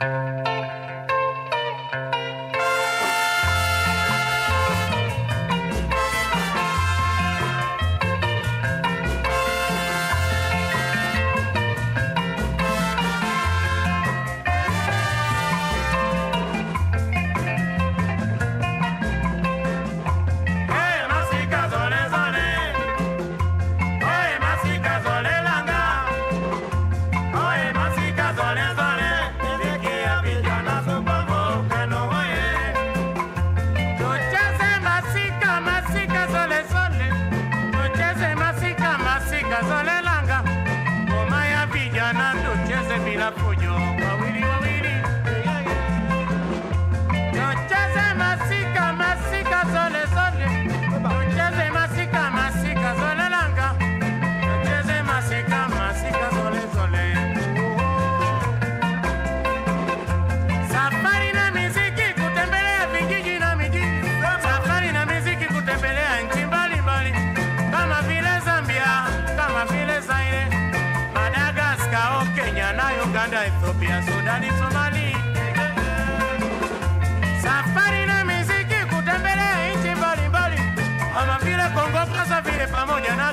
Thank uh... you. Ethiopia, Sudani, Somali. Safari na miziki kutembelea nchi mbalimbali kama vile Kongo, Brazzaville pamoja na